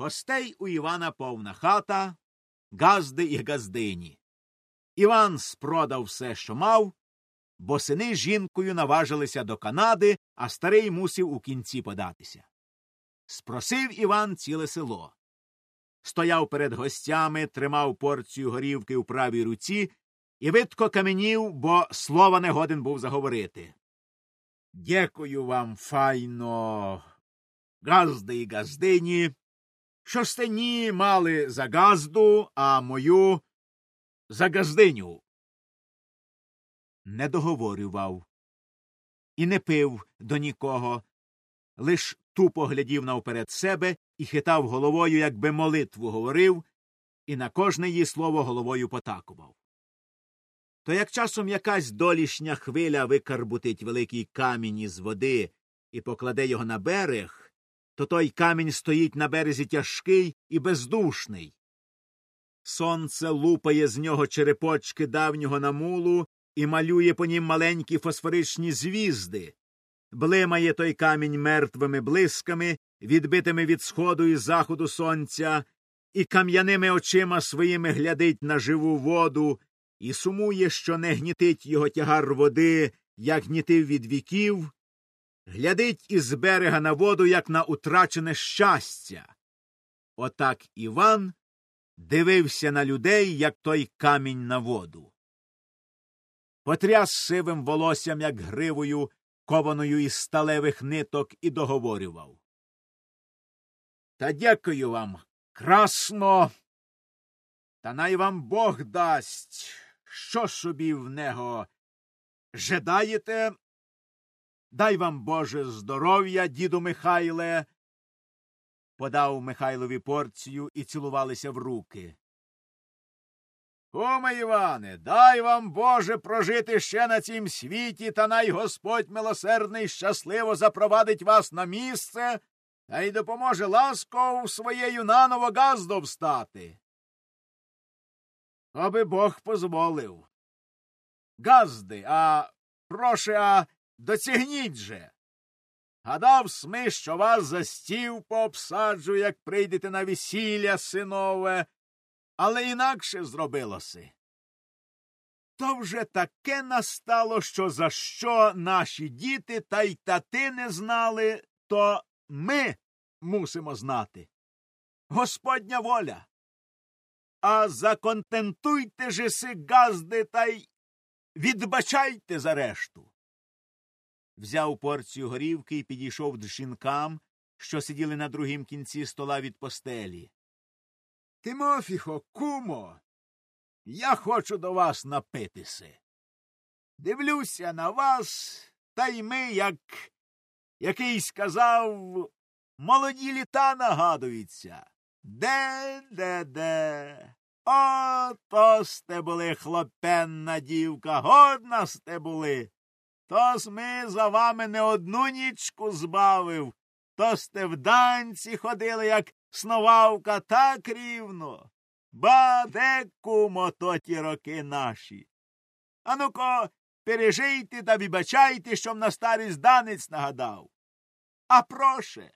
Гостей у Івана повна хата, газди і газдині. Іван спродав все, що мав, бо сини з жінкою наважилися до Канади, а старий мусив у кінці податися. Спросив Іван ціле село. Стояв перед гостями, тримав порцію горівки у правій руці і видко каменів, бо слова не годен був заговорити. Дякую вам, файно, газди і газдині, що стені мали за газду, а мою за газдиню. Не договорював і не пив до нікого, лиш тупо глядів навперед себе і хитав головою, якби молитву говорив, і на кожне її слово головою потакував. То як часом якась долішня хвиля викарбутить великий камінь із води і покладе його на берег, то той камінь стоїть на березі тяжкий і бездушний. Сонце лупає з нього черепочки давнього намулу і малює по нім маленькі фосфоричні звізди. Блимає той камінь мертвими блисками, відбитими від сходу і заходу сонця, і кам'яними очима своїми глядить на живу воду, і сумує, що не гнітить його тягар води, як гнітив від віків, глядить із берега на воду, як на утрачене щастя. Отак Іван дивився на людей, як той камінь на воду. Потряс сивим волоссям, як гривою, кованою із сталевих ниток, і договорював. Та дякую вам, красно. Та най вам Бог дасть, що собі в него жадаєте. Дай вам Боже здоров'я, діду Михайле. Подав Михайлові порцію і цілувалися в руки. Куме Іване, дай вам Боже прожити ще на цім світі, та най Господь милосердний щасливо запровадить вас на місце та й допоможе ласково своєю наново газдо встати. Аби Бог позволив. Газди, а проше, а доцягніть же. Гадав сми, що вас за стів пообсаджу, як прийдете на весілля синове, але інакше зробилося. То вже таке настало, що за що наші діти та й тати не знали, то ми мусимо знати. Господня воля. А законтентуйте же си газди та й відбачайте за решту. Взяв порцію горівки і підійшов до жінкам, що сиділи на другім кінці стола від постелі. Тимофіхо, кумо, я хочу до вас напитися. Дивлюся на вас, та й ми, як який сказав, молоді літа нагадуються. Де, де, де? О, то сте були хлопенна дівка, годна сте були. Тос ми за вами не одну нічку збавив, то сте в данці ходили, як сновавка, так рівно. Ба де, кумо, то ті роки наші. Ану ко, пережийте та вибачайте, що на старість данець нагадав. А проше,